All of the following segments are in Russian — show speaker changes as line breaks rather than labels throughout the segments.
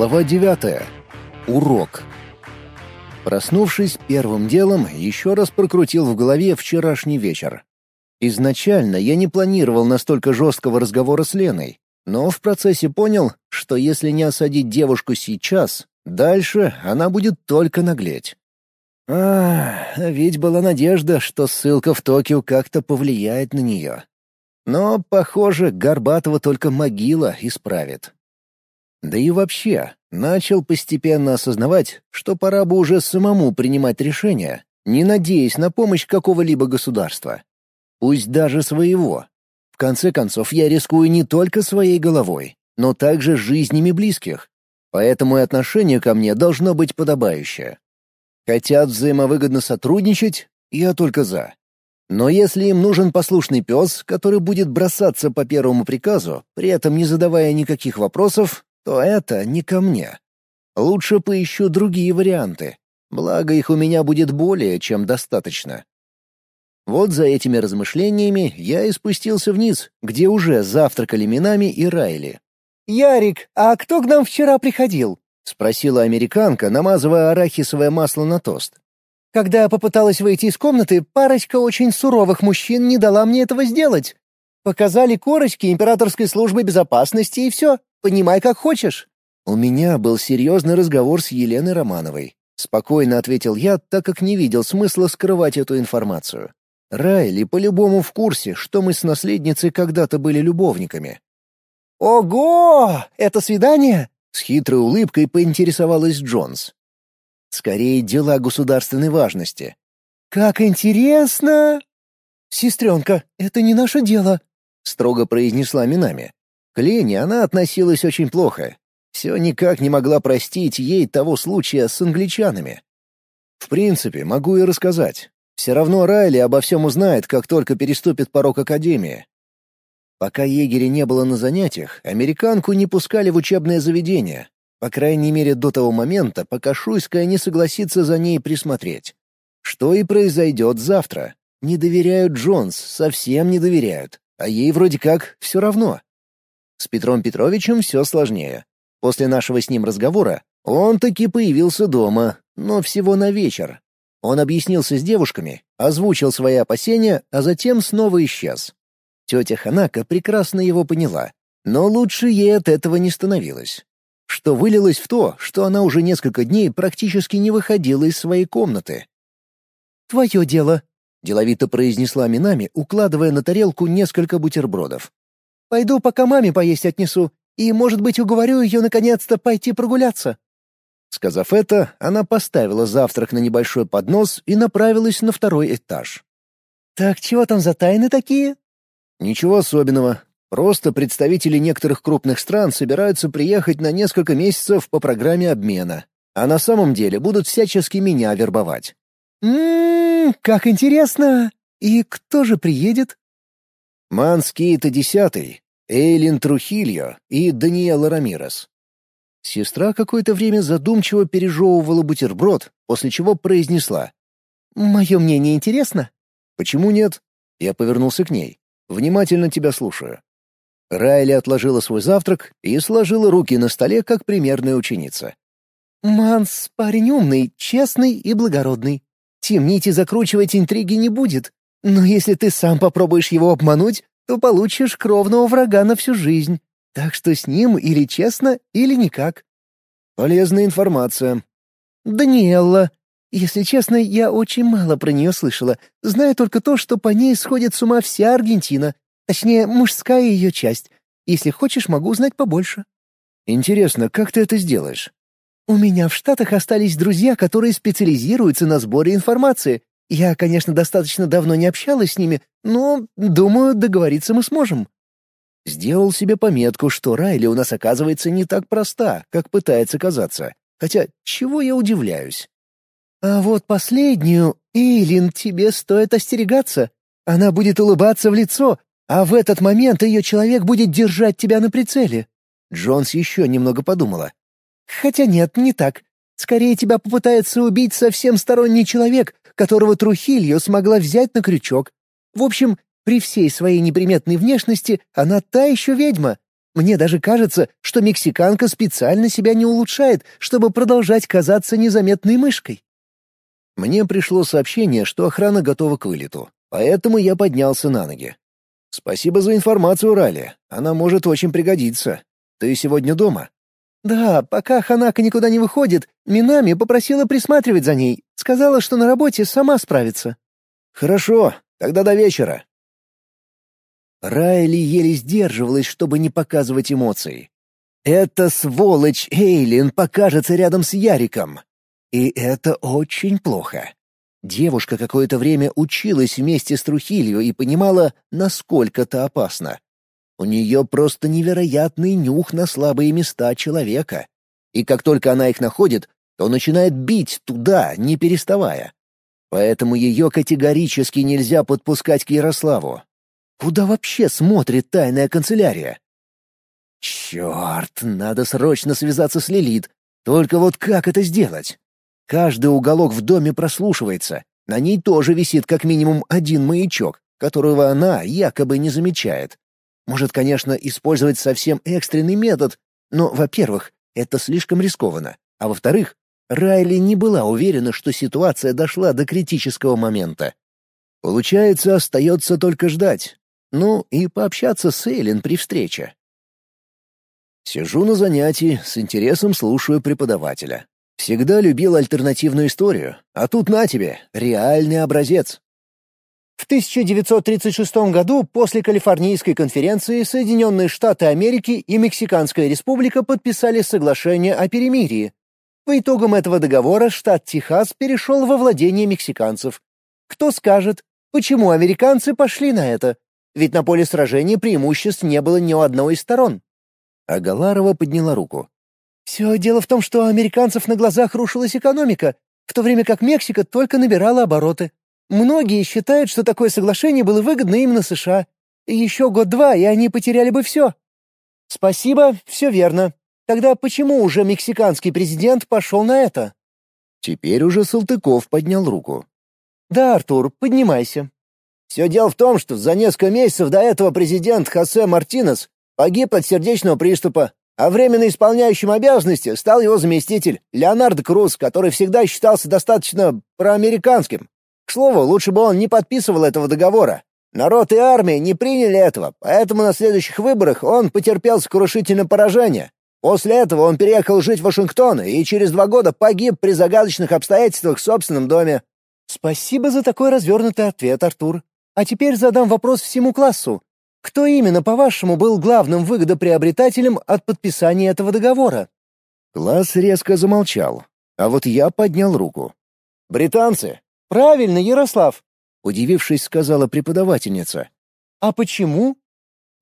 Глава девятая. Урок. Проснувшись первым делом, еще раз прокрутил в голове вчерашний вечер. Изначально я не планировал настолько жесткого разговора с Леной, но в процессе понял, что если не осадить девушку сейчас, дальше она будет только наглеть. А, ведь была надежда, что ссылка в Токио как-то повлияет на нее. Но, похоже, Горбатова только могила исправит. Да и вообще, начал постепенно осознавать, что пора бы уже самому принимать решения, не надеясь на помощь какого-либо государства. Пусть даже своего. В конце концов, я рискую не только своей головой, но также жизнями близких. Поэтому и отношение ко мне должно быть подобающее. Хотят взаимовыгодно сотрудничать, я только за. Но если им нужен послушный пес, который будет бросаться по первому приказу, при этом не задавая никаких вопросов, то это не ко мне. Лучше поищу другие варианты. Благо их у меня будет более чем достаточно. Вот за этими размышлениями я и спустился вниз, где уже завтракали Минами и Райли.
«Ярик, а кто к нам вчера приходил?»
— спросила американка, намазывая арахисовое масло на тост.
«Когда я попыталась выйти из комнаты, парочка очень суровых мужчин не дала мне этого сделать. Показали корочки императорской службы безопасности и все. Понимай, как хочешь».
«У меня был серьезный разговор с Еленой Романовой», — спокойно ответил я, так как не видел смысла скрывать эту информацию. Райли по-любому в курсе, что мы с наследницей когда-то были любовниками.
«Ого! Это свидание?»
— с хитрой улыбкой поинтересовалась Джонс. «Скорее дела государственной важности».
«Как интересно!» «Сестренка, это не наше дело», — строго произнесла Минами.
Лене она относилась очень плохо. Все никак не могла простить ей того случая с англичанами. В принципе, могу и рассказать. Все равно Райли обо всем узнает, как только переступит порог Академии. Пока егеря не было на занятиях, американку не пускали в учебное заведение. По крайней мере, до того момента, пока Шуйская не согласится за ней присмотреть. Что и произойдет завтра. Не доверяют Джонс, совсем не доверяют. А ей вроде как все равно. С Петром Петровичем все сложнее. После нашего с ним разговора он таки появился дома, но всего на вечер. Он объяснился с девушками, озвучил свои опасения, а затем снова исчез. Тетя Ханака прекрасно его поняла, но лучше ей от этого не становилось. Что вылилось в то, что она уже несколько дней практически не выходила из своей комнаты.
«Твое дело», —
деловито произнесла Минами, укладывая на тарелку несколько бутербродов.
Пойду пока маме поесть отнесу, и, может быть, уговорю ее наконец-то пойти прогуляться».
Сказав это, она поставила завтрак на небольшой поднос и направилась на второй этаж.
«Так чего там за тайны такие?»
«Ничего особенного. Просто представители некоторых крупных стран собираются приехать на несколько месяцев по программе обмена, а на самом деле будут всячески меня вербовать».
«Ммм, как интересно! И кто же приедет?»
Манс Кейта Десятый, Эйлин Трухильо и Даниэла Рамирес. Сестра какое-то время задумчиво пережевывала бутерброд, после чего произнесла.
«Мое мнение интересно?»
«Почему нет?» Я повернулся к ней. «Внимательно тебя слушаю». Райли отложила свой завтрак и сложила руки на столе, как примерная ученица.
«Манс парень умный, честный и благородный. Темнить и закручивать интриги не будет. Но если ты сам попробуешь его обмануть, то получишь кровного врага на всю жизнь. Так что с ним или честно, или никак.
Полезная информация.
Даниэлла. Если честно, я очень мало про нее слышала. Знаю только то, что по ней сходит с ума вся Аргентина. Точнее, мужская ее часть. Если хочешь, могу узнать побольше.
Интересно, как ты это сделаешь?
У меня в Штатах остались друзья, которые специализируются на сборе информации, я, конечно, достаточно давно не общалась с ними, но, думаю, договориться мы сможем».
Сделал себе пометку, что Райли у нас оказывается не так проста, как пытается казаться. Хотя, чего я удивляюсь?
«А вот последнюю, Эйлин, тебе стоит остерегаться. Она будет улыбаться в лицо, а в этот момент ее человек будет держать тебя на прицеле».
Джонс еще немного подумала.
«Хотя нет, не так. Скорее тебя попытается убить совсем сторонний человек, которого Трухильо смогла взять на крючок. В общем, при всей своей неприметной внешности она та еще ведьма. Мне даже кажется, что мексиканка специально себя не улучшает, чтобы продолжать казаться незаметной мышкой.
Мне пришло сообщение, что охрана готова к вылету, поэтому я поднялся на ноги. Спасибо за информацию, Ралли. Она может очень пригодиться. Ты сегодня дома?
Да, пока Ханака никуда не выходит, Минами попросила присматривать за ней. Сказала, что на работе сама справится.
Хорошо, тогда до вечера. Райли еле сдерживалась, чтобы не показывать эмоций. «Эта сволочь Эйлин покажется рядом с Яриком. И это очень плохо». Девушка какое-то время училась вместе с Трухилью и понимала, насколько это опасно. У нее просто невероятный нюх на слабые места человека. И как только она их находит, то начинает бить туда, не переставая. Поэтому ее категорически нельзя подпускать к Ярославу. Куда вообще смотрит тайная канцелярия? Черт, надо срочно связаться с Лилит. Только вот как это сделать? Каждый уголок в доме прослушивается. На ней тоже висит как минимум один маячок, которого она якобы не замечает. Может, конечно, использовать совсем экстренный метод, но, во-первых, это слишком рискованно, а во-вторых, Райли не была уверена, что ситуация дошла до критического момента. Получается, остается только ждать. Ну и пообщаться с Эйлин при встрече. Сижу на занятии, с интересом слушаю преподавателя. Всегда любил альтернативную историю, а тут на тебе, реальный образец.
В 1936 году после Калифорнийской конференции Соединенные Штаты Америки и Мексиканская республика подписали соглашение о перемирии. По итогам этого договора штат Техас перешел во владение мексиканцев. Кто скажет, почему американцы пошли на это? Ведь на поле сражения преимуществ не было ни у одной из сторон.
А Галарова подняла руку.
«Все дело в том, что у американцев на глазах рушилась экономика, в то время как Мексика только набирала обороты. Многие считают, что такое соглашение было выгодно именно США. Еще год-два, и они потеряли бы все. Спасибо, все верно. Тогда почему уже мексиканский президент пошел на это?
Теперь уже Салтыков поднял руку.
Да, Артур, поднимайся.
Все дело в том, что за несколько месяцев до этого президент Хосе Мартинес погиб от сердечного приступа, а временно исполняющим обязанности стал его заместитель, Леонард Круз, который всегда считался достаточно проамериканским. К слову, лучше бы он не подписывал этого договора. Народ и армия не приняли этого, поэтому на следующих выборах он потерпел сокрушительное поражение. После этого он переехал жить в Вашингтон и через два года погиб при загадочных обстоятельствах в собственном доме.
Спасибо за такой развернутый ответ, Артур. А теперь задам вопрос всему классу. Кто именно, по-вашему, был главным выгодоприобретателем от подписания этого договора?
Класс резко замолчал, а вот я поднял руку.
«Британцы.
«Правильно, Ярослав», —
удивившись, сказала преподавательница.
«А почему?»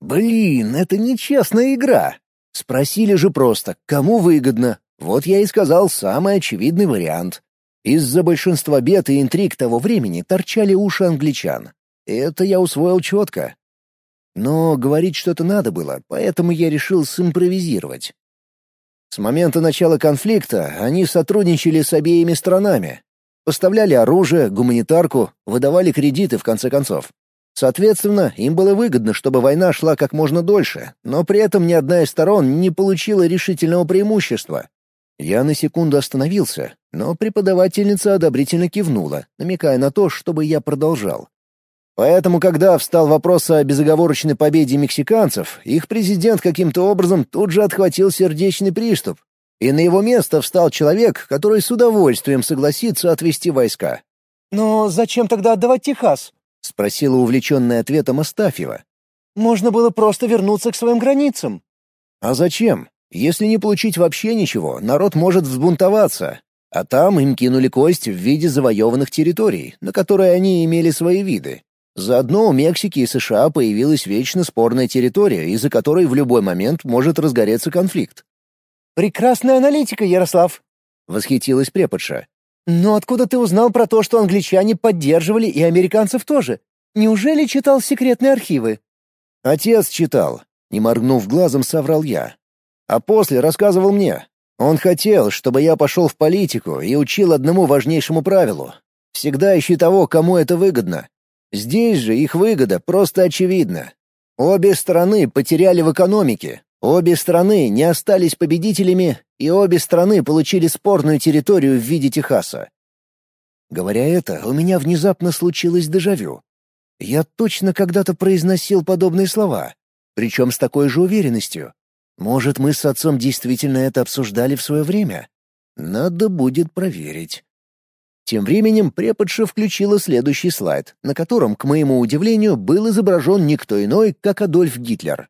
«Блин, это нечестная игра. Спросили же просто, кому выгодно. Вот я и сказал самый очевидный вариант. Из-за большинства бед и интриг того времени торчали уши англичан. Это я усвоил четко. Но говорить что-то надо было, поэтому я решил симпровизировать. С момента начала конфликта они сотрудничали с обеими странами, Поставляли оружие, гуманитарку, выдавали кредиты в конце концов. Соответственно, им было выгодно, чтобы война шла как можно дольше, но при этом ни одна из сторон не получила решительного преимущества. Я на секунду остановился, но преподавательница одобрительно кивнула, намекая на то, чтобы я продолжал. Поэтому, когда встал вопрос о безоговорочной победе мексиканцев, их президент каким-то образом тут же отхватил сердечный приступ, и на его место встал человек, который с удовольствием согласится отвести войска.
«Но зачем тогда отдавать Техас?»
— спросила увлеченная ответом Астафьева.
«Можно было просто вернуться к своим границам».
«А зачем? Если не получить вообще ничего, народ может взбунтоваться. А там им кинули кость в виде завоеванных территорий, на которые они имели свои виды. Заодно у Мексики и США появилась вечно спорная территория, из-за которой в любой момент может разгореться конфликт.
«Прекрасная аналитика, Ярослав!» — восхитилась преподша. «Но откуда ты узнал про то, что англичане поддерживали и американцев тоже? Неужели читал секретные архивы?»
«Отец читал», — не моргнув глазом, соврал я. А после рассказывал мне. Он хотел, чтобы я пошел в политику и учил одному важнейшему правилу. Всегда ищи того, кому это выгодно. Здесь же их выгода просто очевидна. Обе стороны потеряли в экономике, Обе страны не остались победителями, и обе страны получили спорную территорию в виде Техаса. Говоря это, у меня внезапно случилось дежавю. Я точно когда-то произносил подобные слова, причем с такой же уверенностью. Может, мы с отцом действительно это обсуждали в свое время? Надо будет проверить. Тем временем преподша включила следующий слайд, на котором, к моему удивлению, был изображен никто иной, как Адольф Гитлер.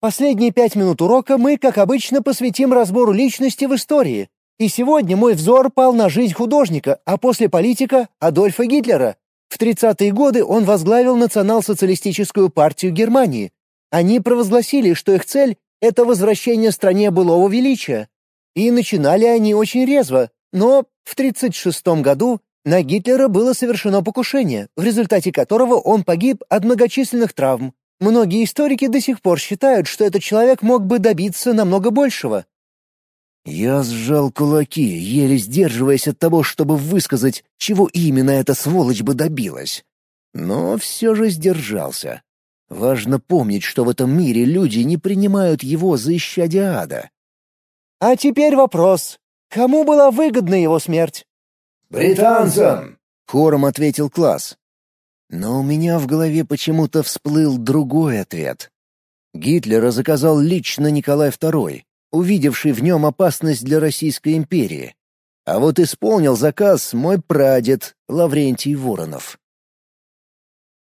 Последние пять минут урока мы, как обычно, посвятим разбору личности в истории. И сегодня мой взор пал на жизнь художника, а после политика — Адольфа Гитлера. В 30-е годы он возглавил национал-социалистическую партию Германии. Они провозгласили, что их цель — это возвращение стране былого величия. И начинали они очень резво, но в 1936 году на Гитлера было совершено покушение, в результате которого он погиб от многочисленных травм. Многие историки до сих пор считают, что этот человек мог бы добиться намного большего.
Я сжал кулаки, еле сдерживаясь от того, чтобы высказать, чего именно эта сволочь бы добилась. Но все же сдержался. Важно помнить, что в этом мире люди не принимают его за исчадие ада.
А теперь вопрос. Кому была выгодна его смерть?
«Британцам!»
— хором ответил класс. Но у меня в голове почему-то всплыл другой ответ. Гитлера заказал лично Николай II, увидевший в нем опасность для Российской империи. А вот исполнил заказ мой прадед Лаврентий Воронов.